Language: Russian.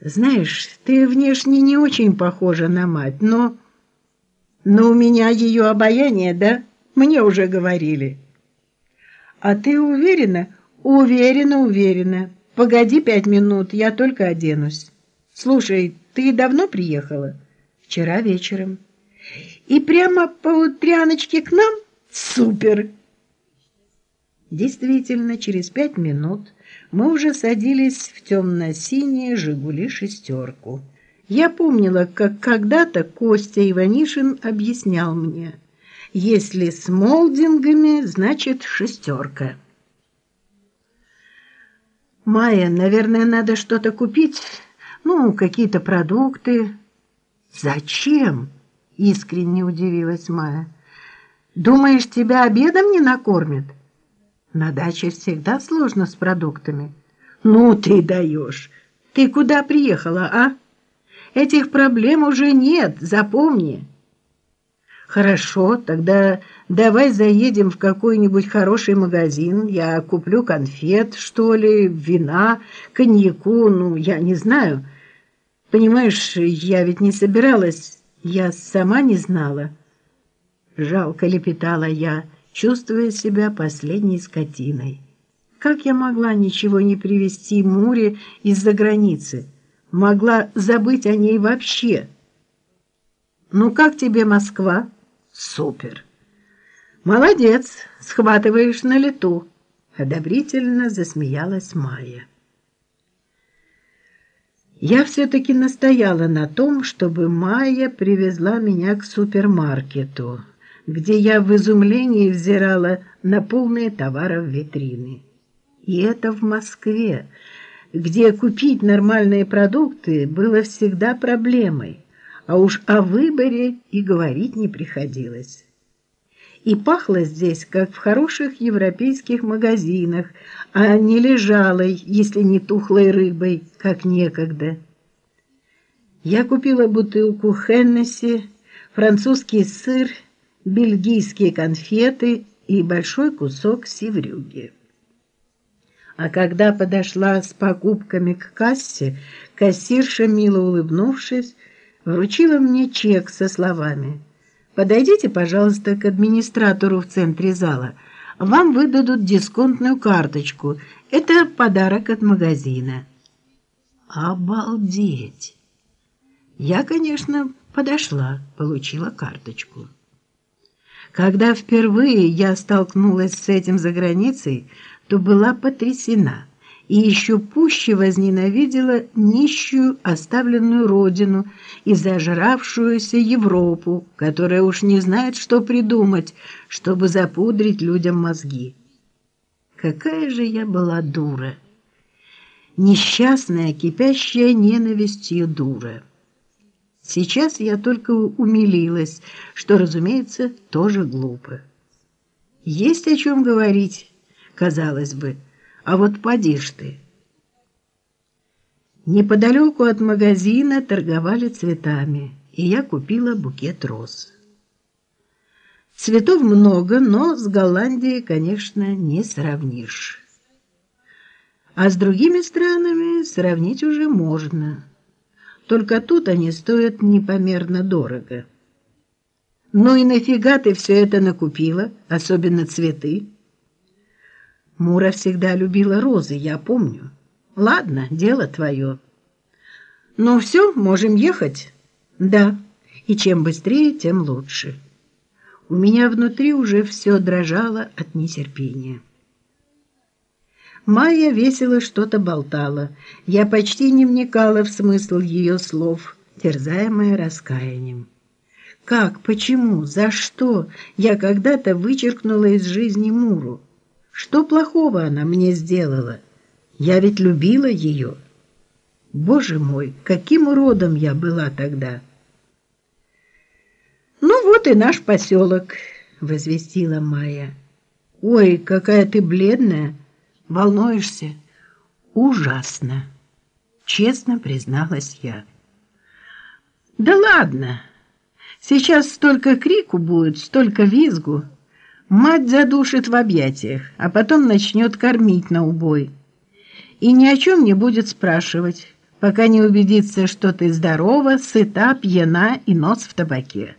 Знаешь, ты внешне не очень похожа на мать, но... Но у меня ее обаяние, да? Мне уже говорили. А ты уверена? Уверена, уверена. Погоди пять минут, я только оденусь. Слушай, ты давно приехала? Вчера вечером. И прямо по утряночке к нам? Супер! Действительно, через пять минут мы уже садились в темно-синие «Жигули» шестерку. Я помнила, как когда-то Костя Иванишин объяснял мне, если с молдингами, значит шестерка. «Майя, наверное, надо что-то купить, ну, какие-то продукты». «Зачем?» — искренне удивилась Майя. «Думаешь, тебя обедом не накормят?» На даче всегда сложно с продуктами. Ну ты даешь. Ты куда приехала, а? Этих проблем уже нет, запомни. Хорошо, тогда давай заедем в какой-нибудь хороший магазин. Я куплю конфет, что ли, вина, коньяку, ну, я не знаю. Понимаешь, я ведь не собиралась, я сама не знала. Жалко лепетала я, — чувствуя себя последней скотиной. Как я могла ничего не привезти Муре из-за границы? Могла забыть о ней вообще? Ну как тебе Москва? Супер. Молодец, схватываешь на лету. Одобрительно засмеялась Майя. Я все-таки настояла на том, чтобы Майя привезла меня к супермаркету где я в изумлении взирала на полные товаров витрины. И это в Москве, где купить нормальные продукты было всегда проблемой, а уж о выборе и говорить не приходилось. И пахло здесь, как в хороших европейских магазинах, а не лежалой, если не тухлой рыбой, как некогда. Я купила бутылку Хеннесси, французский сыр бельгийские конфеты и большой кусок севрюги. А когда подошла с покупками к кассе, кассирша, мило улыбнувшись, вручила мне чек со словами «Подойдите, пожалуйста, к администратору в центре зала. Вам выдадут дисконтную карточку. Это подарок от магазина». «Обалдеть!» Я, конечно, подошла, получила карточку. Когда впервые я столкнулась с этим за границей, то была потрясена и еще пуще возненавидела нищую оставленную родину и зажравшуюся Европу, которая уж не знает, что придумать, чтобы запудрить людям мозги. Какая же я была дура! Несчастная, кипящая ненавистью дура! Сейчас я только умилилась, что, разумеется, тоже глупо. Есть о чем говорить, казалось бы, а вот поди ж ты. Неподалеку от магазина торговали цветами, и я купила букет роз. Цветов много, но с Голландией, конечно, не сравнишь. А с другими странами сравнить уже можно – только тут они стоят непомерно дорого. Ну и нафига ты все это накупила, особенно цветы? Мура всегда любила розы, я помню. Ладно, дело твое. Ну все, можем ехать? Да, и чем быстрее, тем лучше. У меня внутри уже все дрожало от нетерпения. Майя весело что-то болтала. Я почти не вникала в смысл ее слов, терзаемая раскаянием. Как, почему, за что я когда-то вычеркнула из жизни Муру? Что плохого она мне сделала? Я ведь любила ее. Боже мой, каким уродом я была тогда! «Ну вот и наш поселок», — возвестила Майя. «Ой, какая ты бледная!» Волнуешься? Ужасно, честно призналась я. Да ладно. Сейчас столько крику будет, столько визгу. Мать задушит в объятиях, а потом начнет кормить на убой. И ни о чем не будет спрашивать, пока не убедится, что ты здорова, сыта, пьяна и нос в табаке.